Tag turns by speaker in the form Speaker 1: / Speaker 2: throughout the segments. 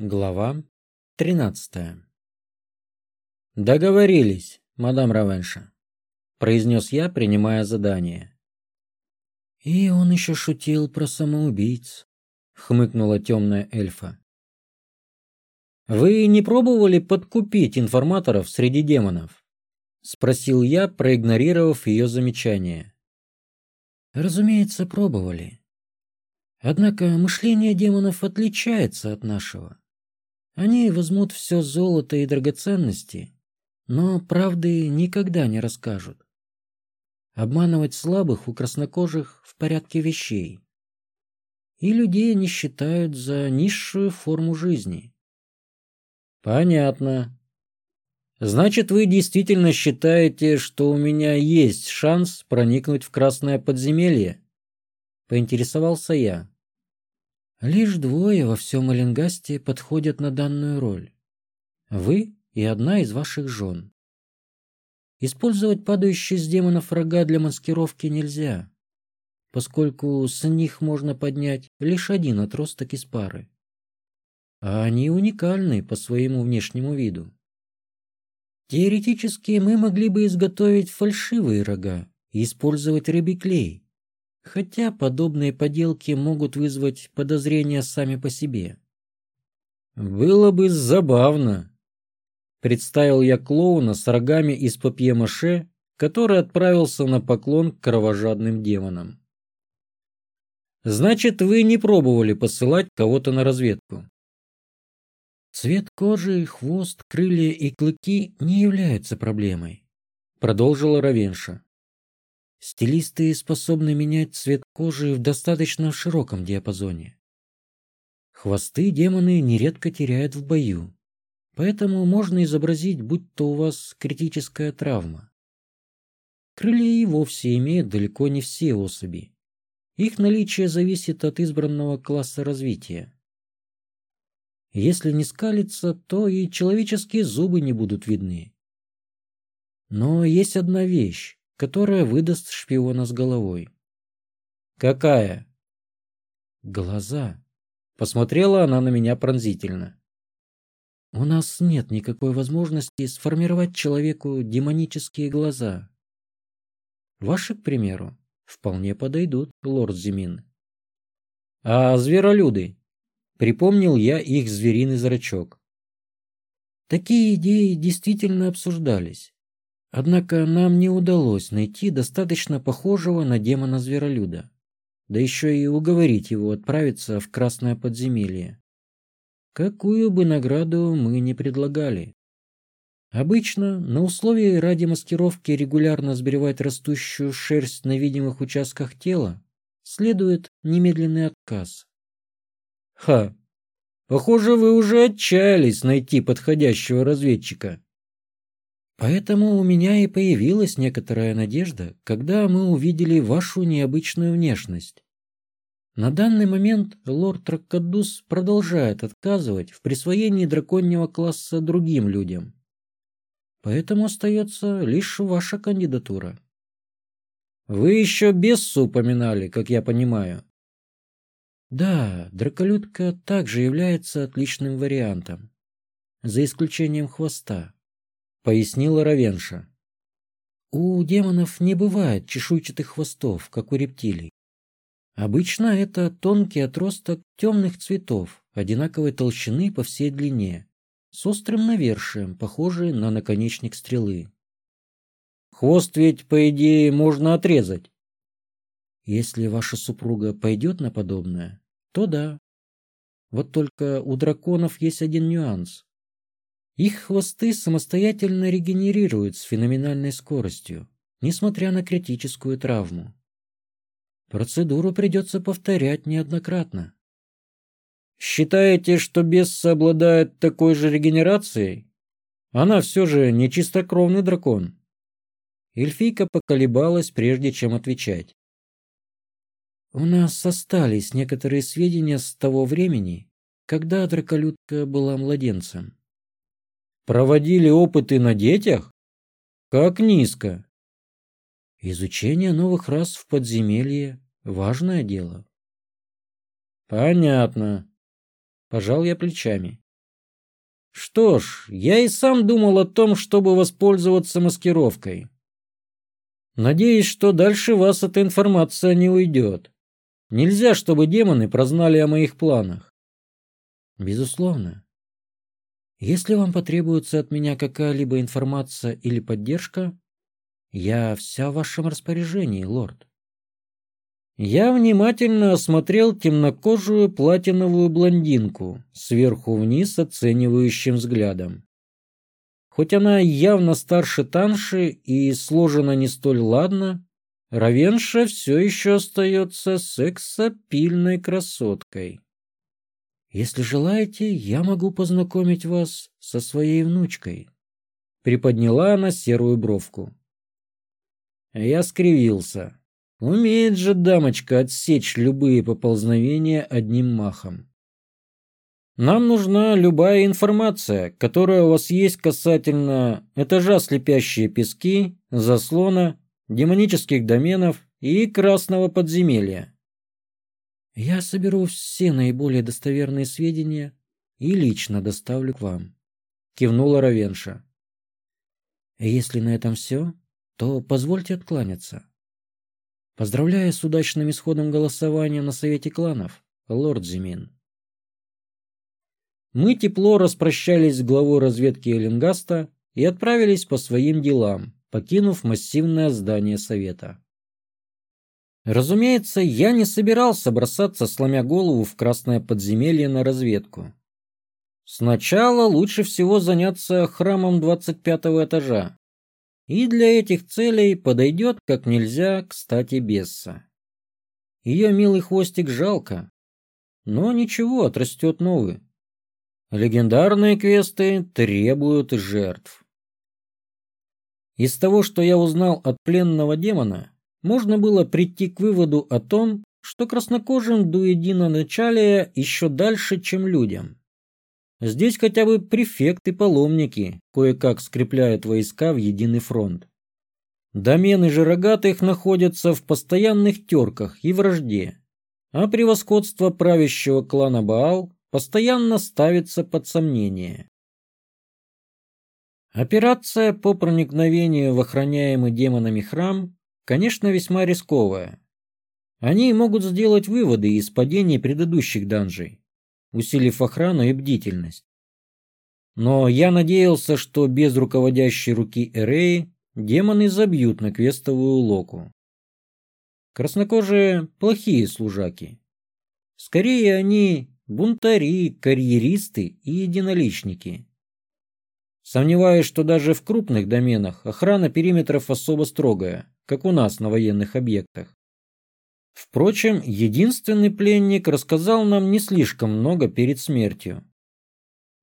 Speaker 1: Глава 13 «Договорились, мадам Равенша», — произнес я, принимая задание. «И он еще шутил про самоубийц», — хмыкнула темная эльфа. «Вы не пробовали подкупить информаторов среди демонов?» — спросил я, проигнорировав ее замечание. «Разумеется, пробовали. Однако мышление демонов отличается от нашего. Они возьмут все золото и драгоценности, но правды никогда не расскажут. Обманывать слабых у краснокожих в порядке вещей. И людей они считают за низшую форму жизни. Понятно. Значит, вы действительно считаете, что у меня есть шанс проникнуть в красное подземелье? Поинтересовался я. Лишь двое во всем Эленгасте подходят на данную роль. Вы и одна из ваших жен. Использовать падающие с демонов рога для маскировки нельзя, поскольку с них можно поднять лишь один отросток из пары. А они уникальны по своему внешнему виду. Теоретически мы могли бы изготовить фальшивые рога и использовать рыбий клей, хотя подобные поделки могут вызвать подозрения сами по себе. Было бы забавно. Представил я клоуна с рогами из папье-маше, который отправился на поклон к кровожадным демонам. Значит, вы не пробовали посылать кого-то на разведку? Цвет кожи, хвост, крылья и клыки не являются проблемой, продолжила Равенша. Стилисты способны менять цвет кожи в достаточно широком диапазоне. Хвосты демоны нередко теряют в бою, поэтому можно изобразить, будь то у вас критическая травма. Крылья и вовсе имеют далеко не все особи. Их наличие зависит от избранного класса развития. Если не скалится, то и человеческие зубы не будут видны. Но есть одна вещь, которая выдаст шпиона с головой. «Какая?» «Глаза». Посмотрела она на меня пронзительно. «У нас нет никакой возможности сформировать человеку демонические глаза. Ваши, к примеру, вполне подойдут, лорд Зимин». «А зверолюды?» Припомнил я их звериный зрачок. Такие идеи действительно обсуждались. Однако нам не удалось найти достаточно похожего на демона-зверолюда, да еще и уговорить его отправиться в красное подземелье. Какую бы награду мы не предлагали. Обычно на условии ради маскировки регулярно сбривать растущую шерсть на видимых участках тела следует немедленный отказ. Ха! Похоже, вы уже отчаялись найти подходящего разведчика. Поэтому у меня и появилась некоторая надежда, когда мы увидели вашу необычную внешность. На данный момент лорд Раккадус продолжает отказывать в присвоении драконьего класса другим людям. Поэтому остается лишь ваша кандидатура. Вы еще Бессу упоминали, как я понимаю. Да, драколюдка также является отличным вариантом, за исключением хвоста пояснила Равенша. У демонов не бывает чешуйчатых хвостов, как у рептилий. Обычно это тонкий отросток темных цветов, одинаковой толщины по всей длине, с острым навершием, похожий на наконечник стрелы. Хвост ведь, по идее, можно отрезать. Если ваша супруга пойдет на подобное, то да. Вот только у драконов есть один нюанс. Их хвосты самостоятельно регенерируют с феноменальной скоростью, несмотря на критическую травму. Процедуру придется повторять неоднократно. Считаете, что Бесса обладает такой же регенерацией? Она все же не чистокровный дракон. Эльфийка поколебалась, прежде чем отвечать. У нас остались некоторые сведения с того времени, когда драколюдка была младенцем. Проводили опыты на детях? Как низко. Изучение новых рас в подземелье – важное дело. Понятно. Пожал я плечами. Что ж, я и сам думал о том, чтобы воспользоваться маскировкой. Надеюсь, что дальше вас эта информация не уйдет. Нельзя, чтобы демоны прознали о моих планах. Безусловно. Если вам потребуется от меня какая-либо информация или поддержка, я вся в вашем распоряжении, лорд. Я внимательно осмотрел темнокожую платиновую блондинку сверху вниз оценивающим взглядом. Хоть она явно старше Танши и сложена не столь ладно, Равенша все еще остается сексапильной красоткой. Если желаете, я могу познакомить вас со своей внучкой. Приподняла она серую бровку. Я скривился. Умеет же дамочка отсечь любые поползновения одним махом. Нам нужна любая информация, которая у вас есть касательно этажа слепящие пески, заслона, демонических доменов и красного подземелья. Я соберу все наиболее достоверные сведения и лично доставлю к вам, кивнула Равенша. Если на этом все, то позвольте откланяться. Поздравляю с удачным исходом голосования на Совете кланов, лорд Зимин. Мы тепло распрощались с главой разведки Эллингаста и отправились по своим делам, покинув массивное здание Совета. Разумеется, я не собирался бросаться, сломя голову в красное подземелье на разведку. Сначала лучше всего заняться храмом 25 этажа, и для этих целей подойдет как нельзя кстати Бесса. Ее милый хвостик жалко, но ничего, отрастет новый. Легендарные квесты требуют жертв. Из того, что я узнал от пленного демона, можно было прийти к выводу о том, что краснокожим до единоначалия еще дальше, чем людям. Здесь хотя бы префекты-паломники кое-как скрепляют войска в единый фронт. Домены же рогатых находятся в постоянных терках и вражде, а превосходство правящего клана Баал постоянно ставится под сомнение. Операция по проникновению в охраняемый демонами храм, конечно, весьма рисковая. Они могут сделать выводы из падений предыдущих данжей, усилив охрану и бдительность. Но я надеялся, что без руководящей руки Эреи демоны забьют на квестовую локу. Краснокожие – плохие служаки. Скорее они бунтари, карьеристы и единоличники. Сомневаюсь, что даже в крупных доменах охрана периметров особо строгая, как у нас на военных объектах. Впрочем, единственный пленник рассказал нам не слишком много перед смертью.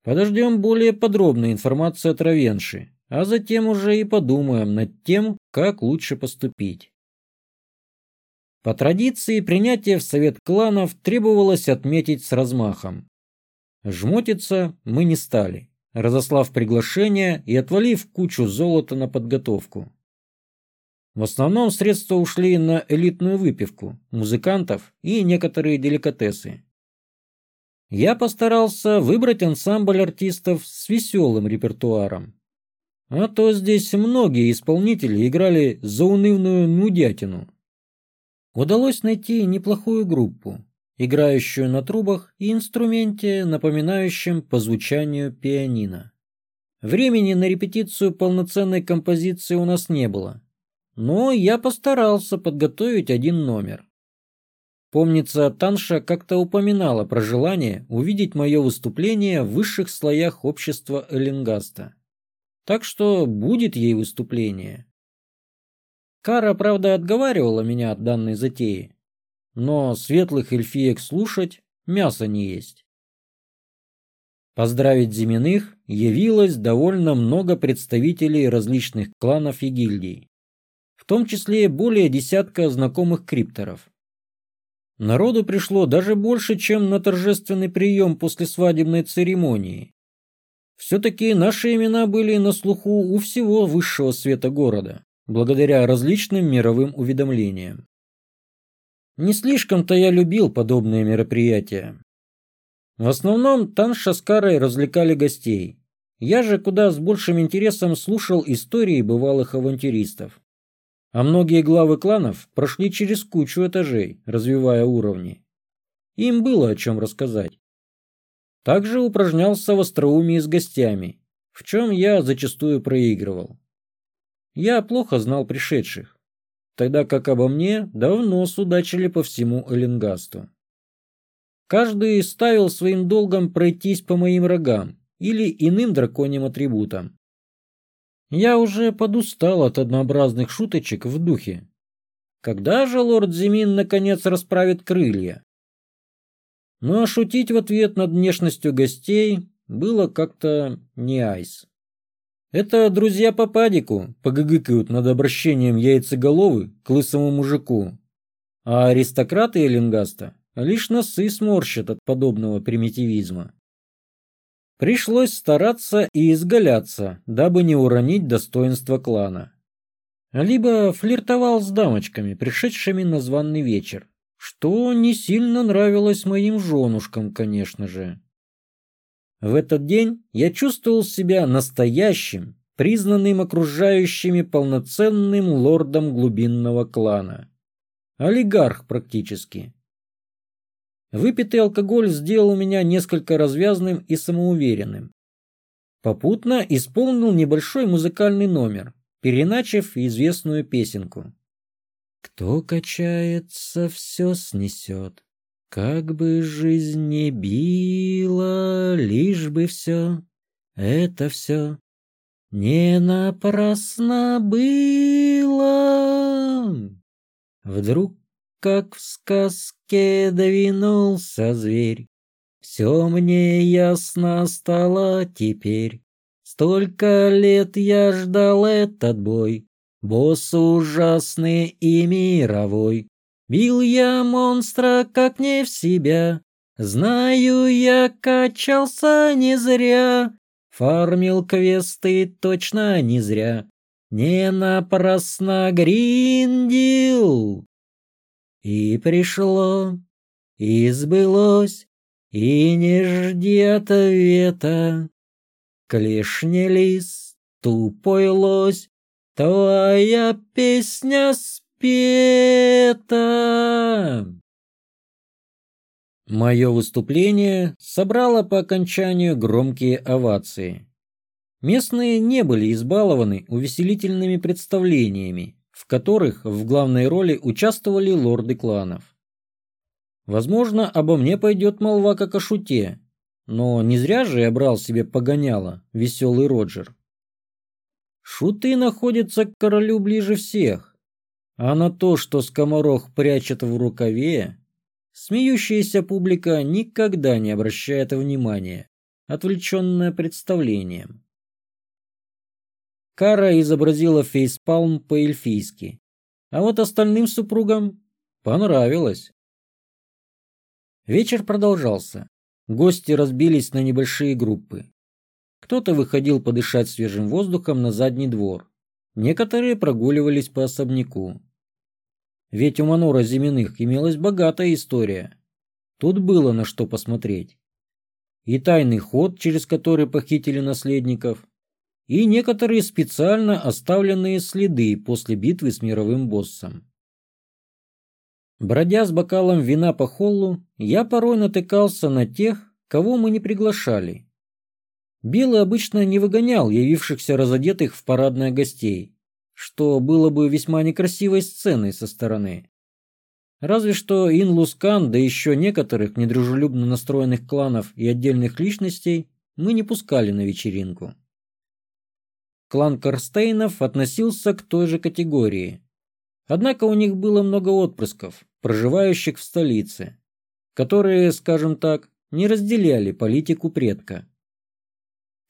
Speaker 1: Подождем более подробной информации от Равенши, а затем уже и подумаем над тем, как лучше поступить. По традиции принятие в совет кланов требовалось отметить с размахом. Жмотиться мы не стали, разослав приглашение и отвалив кучу золота на подготовку. В основном средства ушли на элитную выпивку, музыкантов и некоторые деликатесы. Я постарался выбрать ансамбль артистов с веселым репертуаром. А то здесь многие исполнители играли заунывную нудятину. Удалось найти неплохую группу, играющую на трубах и инструменте, напоминающем по звучанию пианино. Времени на репетицию полноценной композиции у нас не было, но я постарался подготовить один номер. Помнится, Танша как-то упоминала про желание увидеть мое выступление в высших слоях общества Эллингаста. Так что будет ей выступление. Кара, правда, отговаривала меня от данной затеи, но светлых эльфиек слушать мяса не есть. Поздравить Зиминых явилось довольно много представителей различных кланов и гильдий в том числе более десятка знакомых крипторов. Народу пришло даже больше, чем на торжественный прием после свадебной церемонии. Все-таки наши имена были на слуху у всего высшего света города, благодаря различным мировым уведомлениям. Не слишком-то я любил подобные мероприятия. В основном Танша с Карой развлекали гостей. Я же куда с большим интересом слушал истории бывалых авантюристов. А многие главы кланов прошли через кучу этажей, развивая уровни. Им было о чем рассказать. Также упражнялся в остроумии с гостями, в чем я зачастую проигрывал. Я плохо знал пришедших, тогда как обо мне давно судачили по всему Эллингасту. Каждый ставил своим долгом пройтись по моим рогам или иным драконьим атрибутам. Я уже подустал от однообразных шуточек в духе. Когда же лорд Зимин наконец расправит крылья? Ну а шутить в ответ над внешностью гостей было как-то не айс. Это друзья по падику погыгыкают над обращением яйцеголовы к лысому мужику, а аристократы Эллингаста лишь носы сморщат от подобного примитивизма. Пришлось стараться и изгаляться, дабы не уронить достоинство клана. Либо флиртовал с дамочками, пришедшими на званный вечер, что не сильно нравилось моим женушкам, конечно же. В этот день я чувствовал себя настоящим, признанным окружающими полноценным лордом глубинного клана. Олигарх практически. Выпитый алкоголь сделал меня несколько развязным и самоуверенным. Попутно исполнил небольшой музыкальный номер, переначив известную песенку. Кто качается, все снесет, как бы жизнь не била, лишь бы все, это все не напрасно было. Вдруг как в сказке двинулся зверь. Все мне ясно стало теперь. Столько лет я ждал этот бой. Босс ужасный и мировой. Бил я монстра как не в себя. Знаю, я качался не зря. Фармил квесты точно не зря. Не напрасно гриндил. И пришло, и сбылось, и не жди ответа. Клешни лис, тупой лось, твоя песня спета. Мое выступление собрало по окончанию громкие овации. Местные не были избалованы увеселительными представлениями, в которых в главной роли участвовали лорды кланов. Возможно, обо мне пойдет молва как о шуте, но не зря же я брал себе погоняло, веселый Роджер. Шуты находятся к королю ближе всех, а на то, что скоморох прячет в рукаве, смеющаяся публика никогда не обращает внимания, отвлеченная представлением. Кара изобразила фейспалм по-эльфийски, а вот остальным супругам понравилось. Вечер продолжался. Гости разбились на небольшие группы. Кто-то выходил подышать свежим воздухом на задний двор. Некоторые прогуливались по особняку. Ведь у Манора Зиминых имелась богатая история. Тут было на что посмотреть. И тайный ход, через который похитили наследников, и некоторые специально оставленные следы после битвы с мировым боссом. Бродя с бокалом вина по холлу, я порой натыкался на тех, кого мы не приглашали. Белый обычно не выгонял явившихся разодетых в парадное гостей, что было бы весьма некрасивой сценой со стороны. Разве что Ин Лускан, да еще некоторых недружелюбно настроенных кланов и отдельных личностей мы не пускали на вечеринку. Клан Корстейнов относился к той же категории. Однако у них было много отпрысков, проживающих в столице, которые, скажем так, не разделяли политику предка.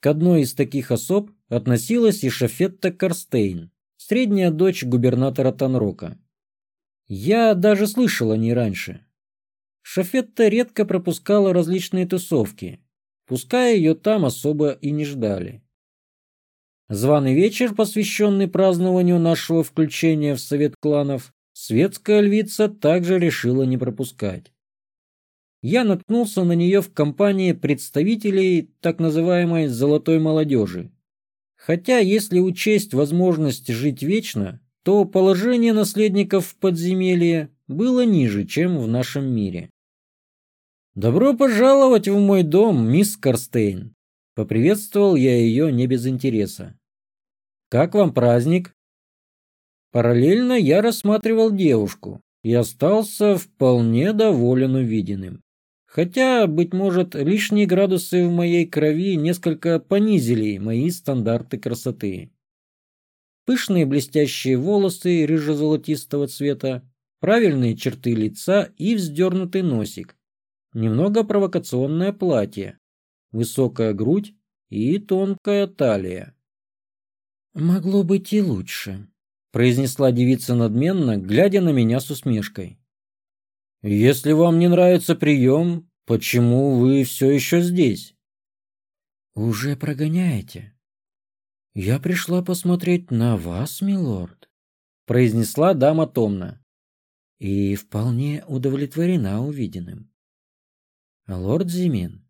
Speaker 1: К одной из таких особ относилась и Шафетта Корстейн, средняя дочь губернатора Танрока. Я даже слышал о ней раньше. Шафетта редко пропускала различные тусовки, пускай ее там особо и не ждали. Званый вечер, посвященный празднованию нашего включения в совет кланов, светская львица также решила не пропускать. я наткнулся на нее в компании представителей так называемой «золотой молодежи». Хотя, если учесть возможность жить вечно, то положение наследников в подземелье было ниже, чем в нашем мире. «Добро пожаловать в мой дом, мисс Карстейн!» Поприветствовал я ее не без интереса. «Как вам праздник?» Параллельно я рассматривал девушку и остался вполне доволен увиденным. Хотя, быть может, лишние градусы в моей крови несколько понизили мои стандарты красоты. Пышные блестящие волосы рыжезолотистого цвета, правильные черты лица и вздернутый носик. Немного провокационное платье, высокая грудь и тонкая талия. «Могло быть и лучше», — произнесла девица надменно, глядя на меня с усмешкой. «Если вам не нравится прием, почему вы все еще здесь?» «Уже прогоняете?» «Я пришла посмотреть на вас, милорд», — произнесла дама томно. «И вполне удовлетворена увиденным». «Лорд Зимин,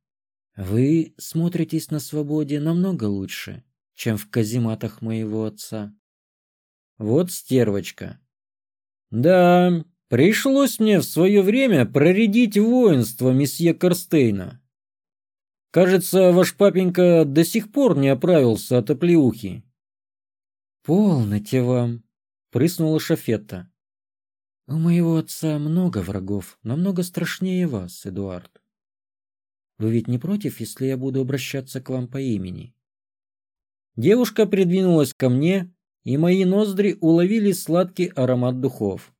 Speaker 1: вы смотритесь на свободе намного лучше, чем в казематах моего отца. Вот стервочка. Да, пришлось мне в свое время проредить воинство месье Корстейна. Кажется, ваш папенька до сих пор не оправился от оплеухи. Полноте вам, прыснула Шафетта. У моего отца много врагов, намного страшнее вас, Эдуард. Вы ведь не против, если я буду обращаться к вам по имени?» Девушка придвинулась ко мне, и мои ноздри уловили сладкий аромат духов.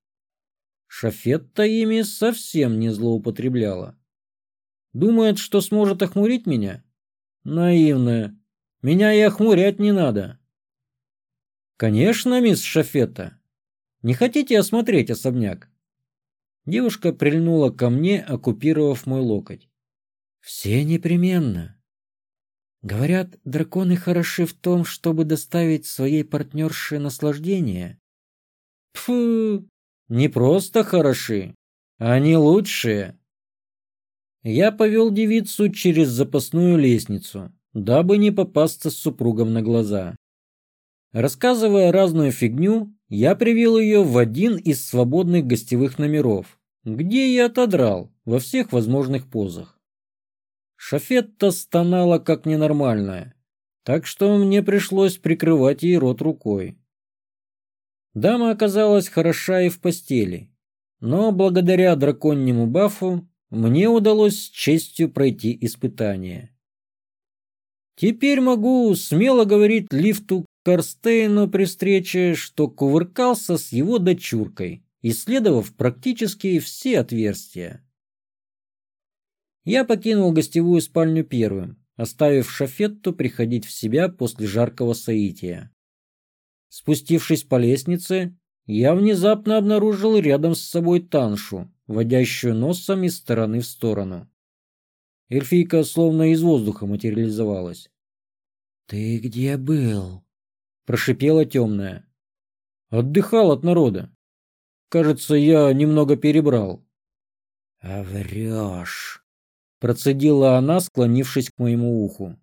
Speaker 1: Шафетта ими совсем не злоупотребляла. Думает, что сможет охмурить меня? Наивная. Меня и охмурять не надо. Конечно, мисс Шафетта. Не хотите осмотреть особняк? Девушка прильнула ко мне, оккупировав мой локоть. Все непременно. Говорят, драконы хороши в том, чтобы доставить своей партнерше наслаждение. Фу, не просто хороши, они лучшие. Я повел девицу через запасную лестницу, дабы не попасться с супругом на глаза. Рассказывая разную фигню, я привел ее в один из свободных гостевых номеров, где я отодрал во всех возможных позах. Шафетта стонала как ненормальная, так что мне пришлось прикрывать ей рот рукой. Дама оказалась хороша и в постели, но благодаря драконьему бафу мне удалось с честью пройти испытание. Теперь могу смело говорить лифту Карстейну при встрече, что кувыркался с его дочуркой, исследовав практически все отверстия. Я покинул гостевую спальню первым, оставив Шафетту приходить в себя после жаркого соития. Спустившись по лестнице, я внезапно обнаружил рядом с собой Таншу, водящую носом из стороны в сторону. Эльфийка словно из воздуха материализовалась. «Ты где был?» – прошипела темная. «Отдыхал от народа. Кажется, я немного перебрал». «А врешь!» Процедила она, склонившись к моему уху.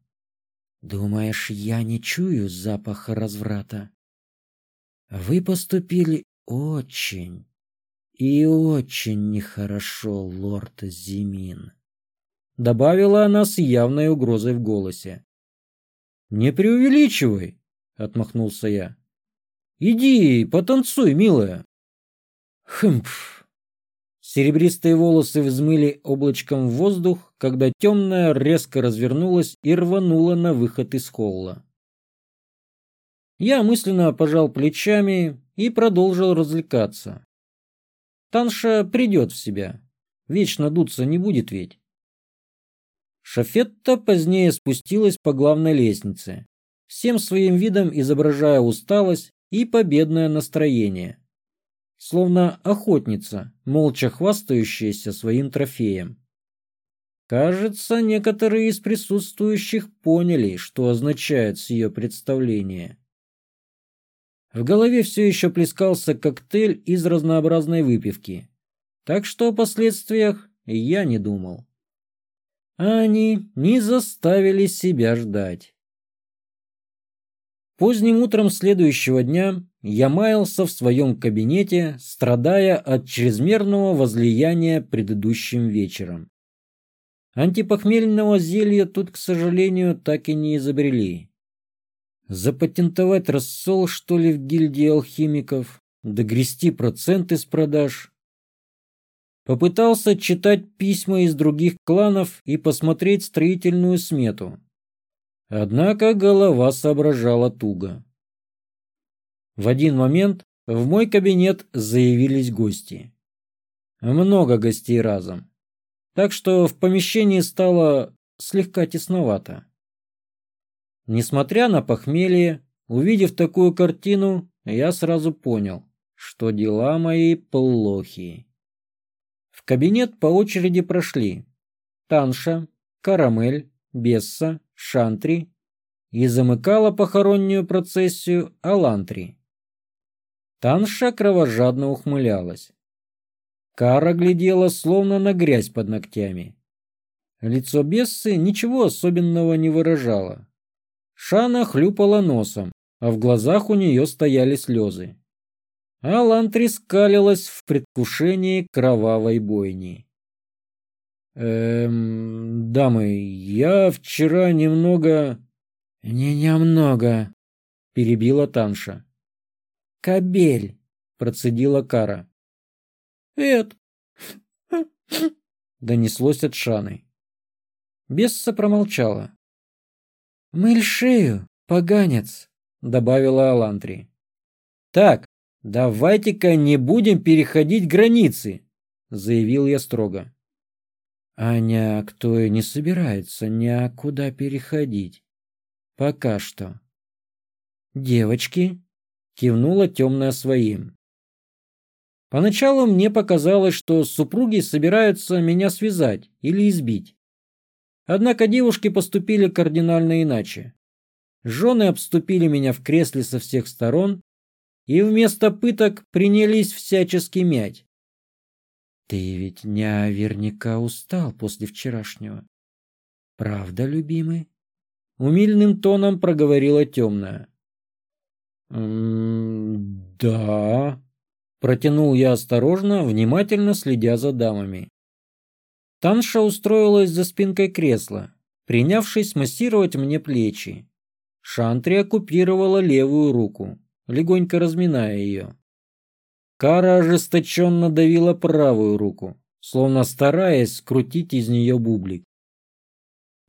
Speaker 1: «Думаешь, я не чую запаха разврата? Вы поступили очень и очень нехорошо, лорд Зимин», — добавила она с явной угрозой в голосе. «Не преувеличивай», — отмахнулся я. «Иди, потанцуй, милая». «Хмпф», Серебристые волосы взмыли облачком в воздух, когда темная резко развернулась и рванула на выход из холла. Я мысленно пожал плечами и продолжил развлекаться. Танша придет в себя. Вечно дуться не будет ведь. Шафетта позднее спустилась по главной лестнице, всем своим видом изображая усталость и победное настроение словно охотница, молча хвастающаяся своим трофеем. Кажется, некоторые из присутствующих поняли, что означает ее представление. В голове все еще плескался коктейль из разнообразной выпивки, так что о последствиях я не думал. Они не заставили себя ждать. Поздним утром следующего дня я маялся в своем кабинете, страдая от чрезмерного возлияния предыдущим вечером. Антипохмельного зелья тут, к сожалению, так и не изобрели. Запатентовать рассол, что ли, в гильдии алхимиков, догрести проценты с продаж. Попытался читать письма из других кланов и посмотреть строительную смету. Однако голова соображала туго. В один момент в мой кабинет заявились гости. Много гостей разом. Так что в помещении стало слегка тесновато. Несмотря на похмелье, увидев такую картину, я сразу понял, что дела мои плохи. В кабинет по очереди прошли Танша, Карамель, Бесса, Шантри и замыкала похоронную процессию Алантри. Танша кровожадно ухмылялась. Кара глядела словно на грязь под ногтями. Лицо Бессы ничего особенного не выражало. Шана хлюпала носом, а в глазах у нее стояли слезы. Алан трескалилась в предвкушении кровавой бойни. «Эм, дамы, я вчера немного...» «Не немного», — перебила Танша. «Кобель», — процедила Кара. «Эд!» — донеслось от Шаны. Бесса промолчала. «Мыль шею, поганец», — добавила Алантри. «Так, давайте-ка не будем переходить границы», — заявил я строго. «Аня, кто и не собирается никуда переходить. Пока что». «Девочки», — кивнула темная своим. Поначалу мне показалось, что супруги собираются меня связать или избить. Однако девушки поступили кардинально иначе. Жены обступили меня в кресле со всех сторон и вместо пыток принялись всячески мять. Ты ведь наверняка устал после вчерашнего. Правда, любимый? Умильным тоном проговорила темная. «Да», — протянул я осторожно, внимательно следя за дамами. Танша устроилась за спинкой кресла, принявшись массировать мне плечи. Шантри оккупировала левую руку, легонько разминая ее. Кара ожесточенно давила правую руку, словно стараясь скрутить из нее бублик.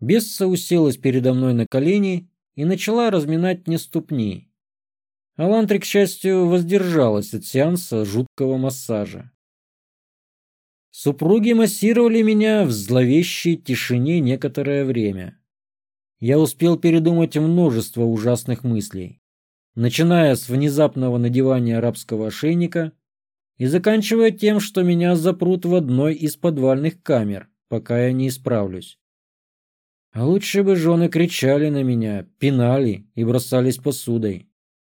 Speaker 1: Бесса уселась передо мной на колени и начала разминать мне ступни. Алантри, к счастью, воздержалась от сеанса жуткого массажа. Супруги массировали меня в зловещей тишине некоторое время. Я успел передумать множество ужасных мыслей, начиная с внезапного надевания арабского ошейника и заканчивая тем, что меня запрут в одной из подвальных камер, пока я не исправлюсь. А лучше бы жены кричали на меня, пинали и бросались посудой,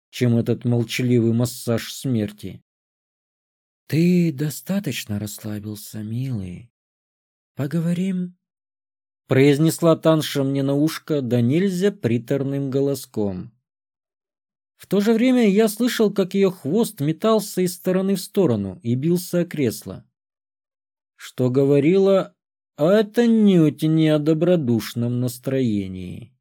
Speaker 1: чем этот молчаливый массаж смерти. Ты достаточно расслабился, милый. Поговорим? Произнесла Танша мне на ушко да нельзя приторным голоском. В то же время я слышал, как ее хвост метался из стороны в сторону и бился о кресло. Что говорило, а это нють не о добродушном настроении.